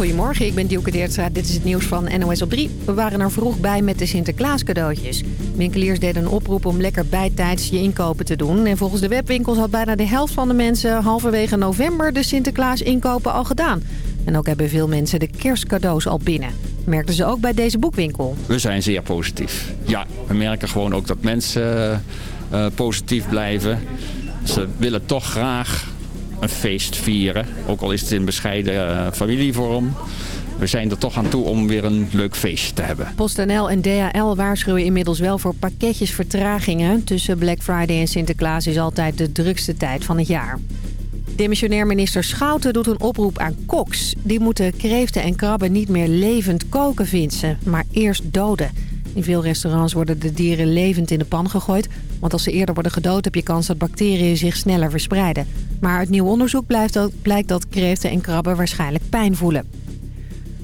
Goedemorgen, ik ben Dielke Deertstra. Dit is het nieuws van NOS op 3. We waren er vroeg bij met de Sinterklaas cadeautjes. Winkeliers deden een oproep om lekker bijtijds je inkopen te doen. En volgens de webwinkels had bijna de helft van de mensen... halverwege november de Sinterklaas inkopen al gedaan. En ook hebben veel mensen de kerstcadeaus al binnen. Merkten ze ook bij deze boekwinkel. We zijn zeer positief. Ja, we merken gewoon ook dat mensen uh, positief blijven. Ze willen toch graag een feest vieren. Ook al is het in bescheiden uh, familievorm. We zijn er toch aan toe om weer een leuk feestje te hebben. PostNL en DHL waarschuwen inmiddels wel voor pakketjesvertragingen. Tussen Black Friday en Sinterklaas is altijd de drukste tijd van het jaar. Demissionair minister Schouten doet een oproep aan koks. Die moeten kreeften en krabben niet meer levend koken, vindt ze, maar eerst doden. In veel restaurants worden de dieren levend in de pan gegooid. Want als ze eerder worden gedood heb je kans dat bacteriën zich sneller verspreiden. Maar uit nieuw onderzoek blijkt dat, blijkt dat kreeften en krabben waarschijnlijk pijn voelen.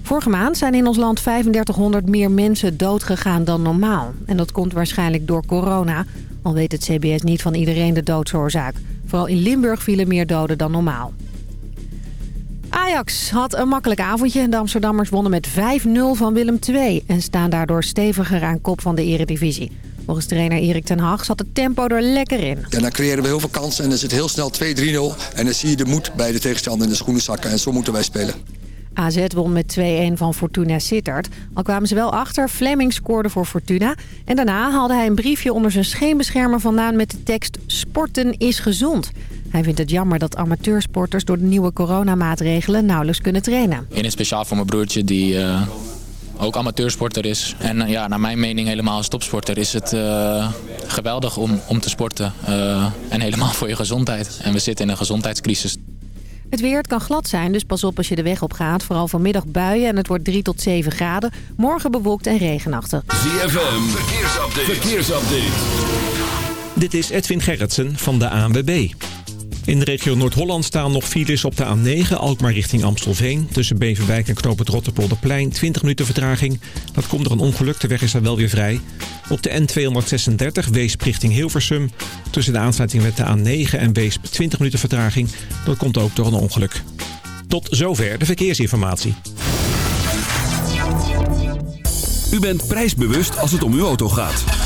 Vorige maand zijn in ons land 3500 meer mensen doodgegaan dan normaal. En dat komt waarschijnlijk door corona. Al weet het CBS niet van iedereen de doodsoorzaak. Vooral in Limburg vielen meer doden dan normaal. Ajax had een makkelijk avondje. De Amsterdammers wonnen met 5-0 van Willem II... en staan daardoor steviger aan kop van de eredivisie. Volgens trainer Erik ten Hag zat het tempo er lekker in. Ja, dan creëren we heel veel kansen en dan zit heel snel 2-3-0. En dan zie je de moed bij de tegenstander in de schoenen zakken. En zo moeten wij spelen. AZ won met 2-1 van Fortuna Sittard. Al kwamen ze wel achter, Fleming scoorde voor Fortuna. En daarna haalde hij een briefje onder zijn scheenbeschermer vandaan met de tekst... Sporten is gezond. Hij vindt het jammer dat amateursporters door de nieuwe coronamaatregelen nauwelijks kunnen trainen. In het speciaal voor mijn broertje die uh, ook amateursporter is. En uh, ja, naar mijn mening helemaal als topsporter is het uh, geweldig om, om te sporten. en helemaal voor je gezondheid. En we zitten in een gezondheidscrisis. Het weer het kan glad zijn, dus pas op als je de weg op gaat. Vooral vanmiddag buien en het wordt 3 tot 7 graden. Morgen bewolkt en regenachtig. ZFM, verkeersupdate. verkeersupdate. Dit is Edwin Gerritsen van de ANWB. In de regio Noord-Holland staan nog files op de A9, Alkmaar richting Amstelveen. Tussen Beverwijk en Knoop het Rotterpolderplein, 20 minuten vertraging. Dat komt door een ongeluk, de weg is daar wel weer vrij. Op de N236, Weesp richting Hilversum. Tussen de aansluiting met de A9 en Weesp, 20 minuten vertraging. Dat komt ook door een ongeluk. Tot zover de verkeersinformatie. U bent prijsbewust als het om uw auto gaat.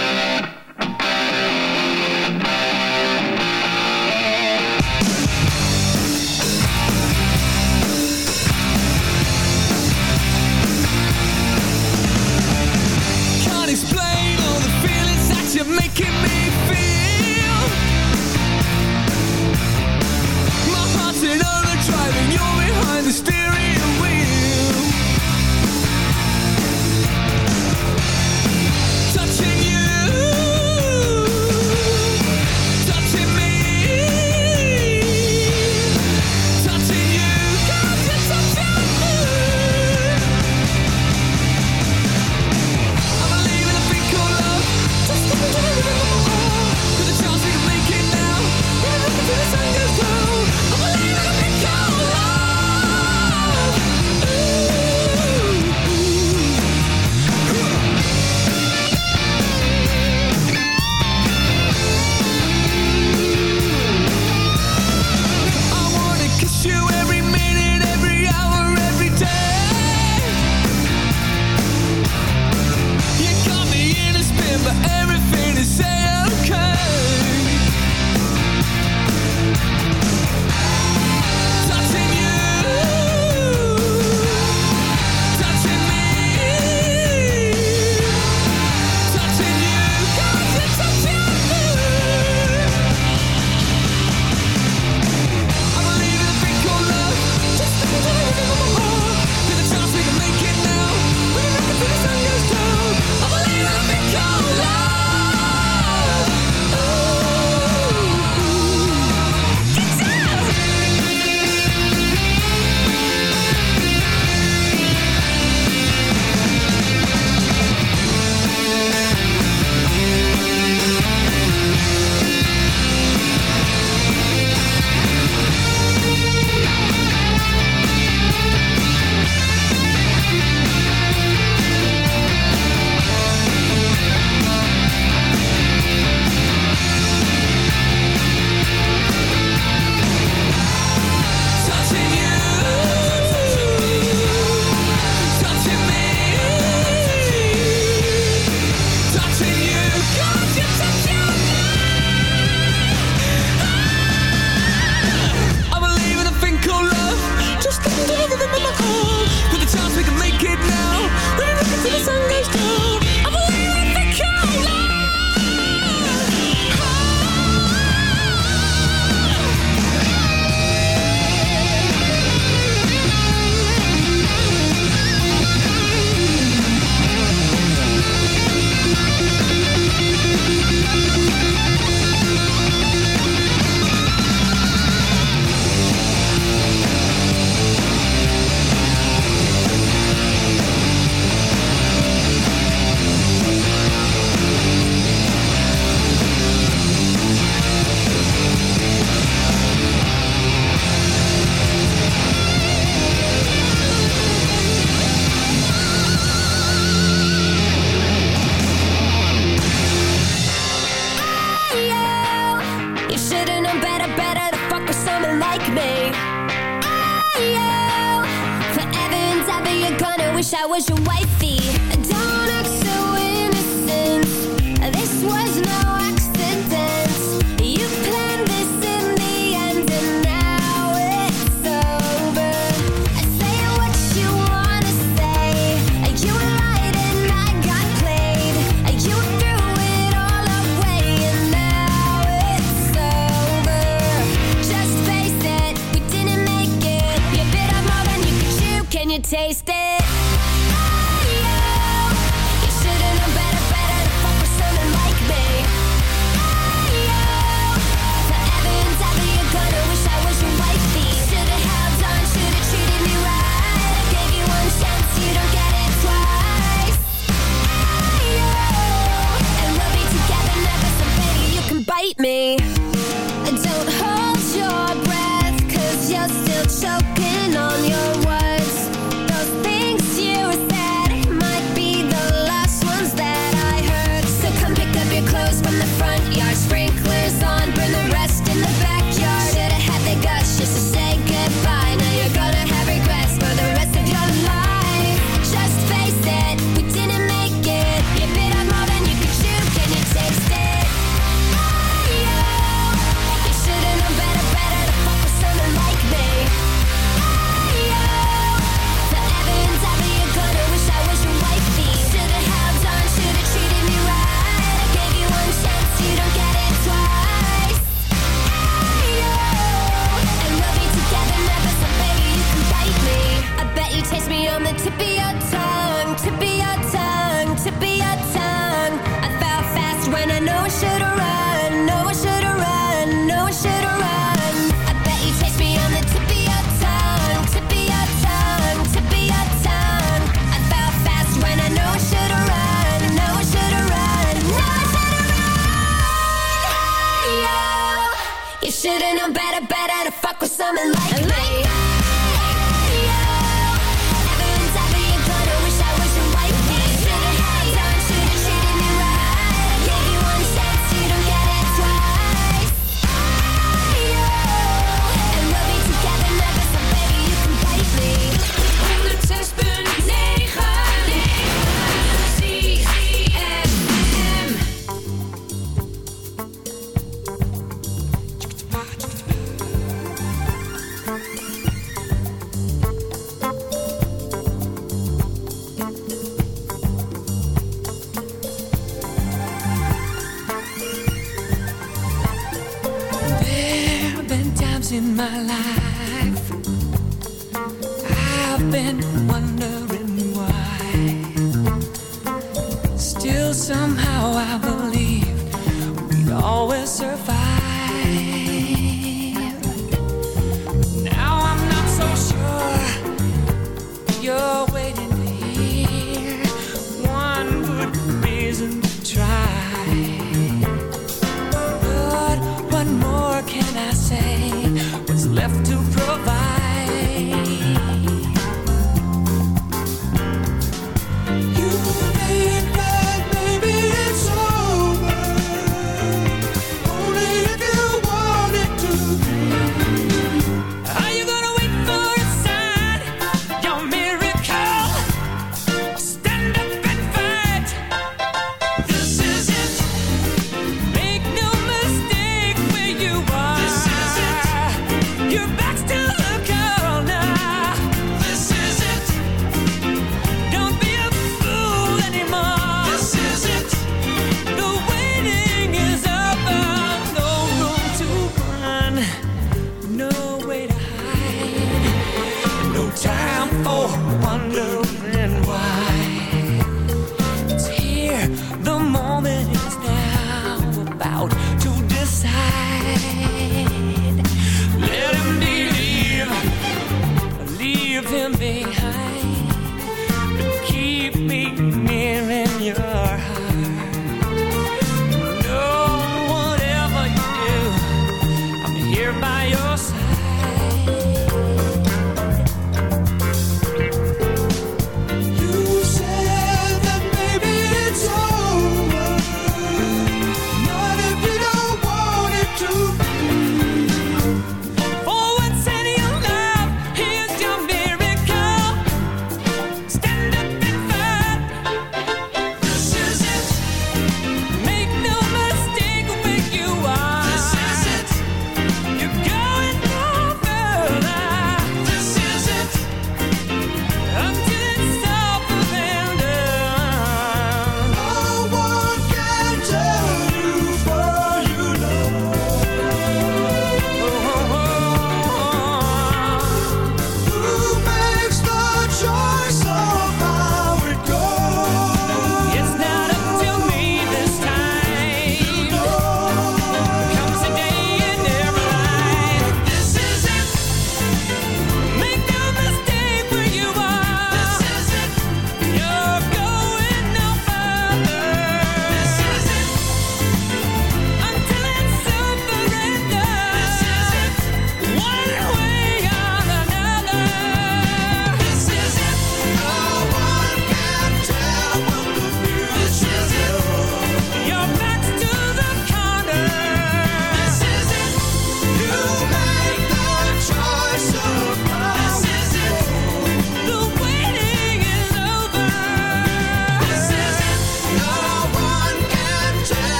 I'm in love.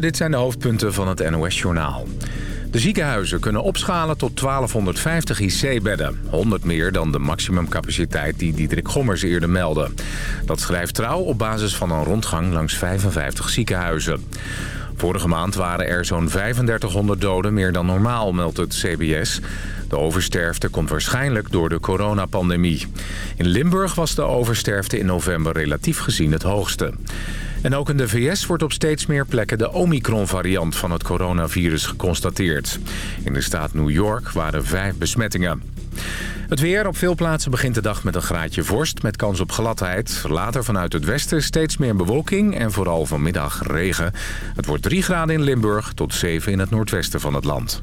Dit zijn de hoofdpunten van het NOS-journaal. De ziekenhuizen kunnen opschalen tot 1250 IC-bedden. 100 meer dan de maximumcapaciteit die Diederik Gommers eerder meldde. Dat schrijft Trouw op basis van een rondgang langs 55 ziekenhuizen. Vorige maand waren er zo'n 3500 doden meer dan normaal, meldt het CBS. De oversterfte komt waarschijnlijk door de coronapandemie. In Limburg was de oversterfte in november relatief gezien het hoogste. En ook in de VS wordt op steeds meer plekken de Omicron-variant van het coronavirus geconstateerd. In de staat New York waren vijf besmettingen. Het weer op veel plaatsen begint de dag met een graadje vorst met kans op gladheid. Later vanuit het westen steeds meer bewolking en vooral vanmiddag regen. Het wordt 3 graden in Limburg tot 7 in het noordwesten van het land.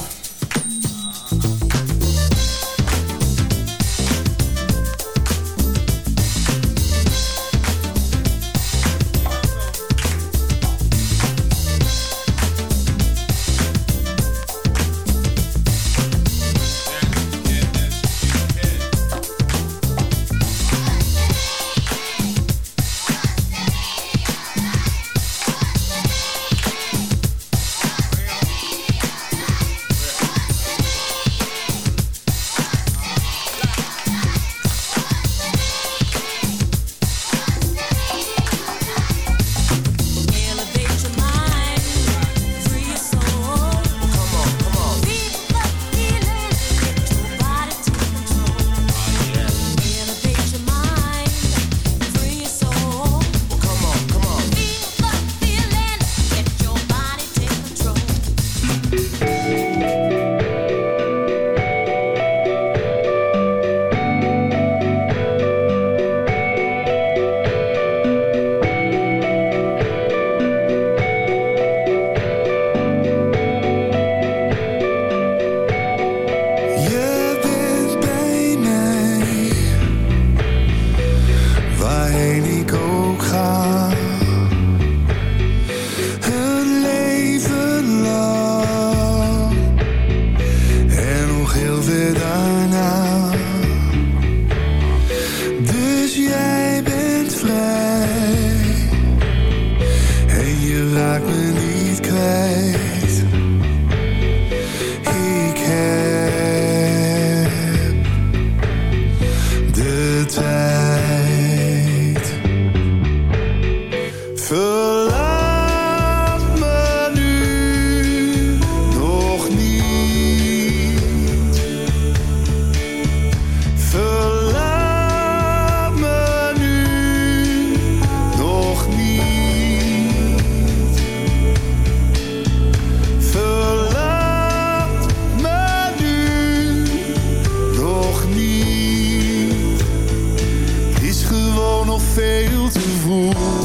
vous.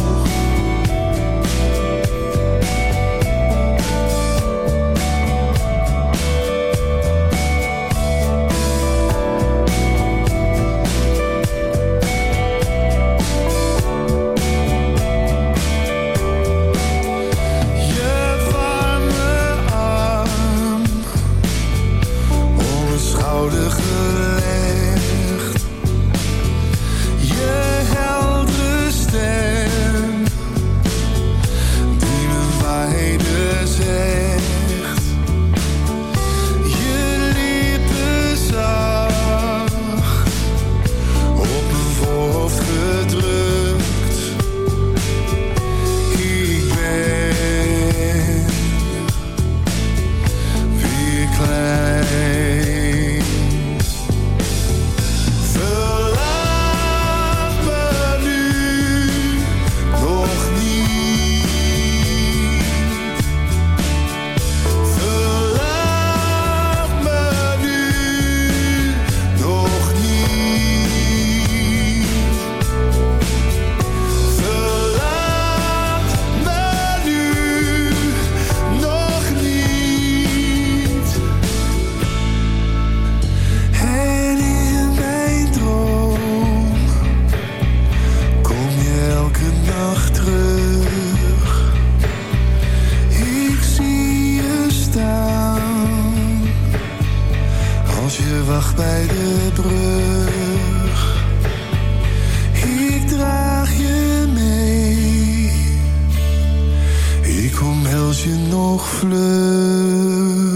Je nog vlug.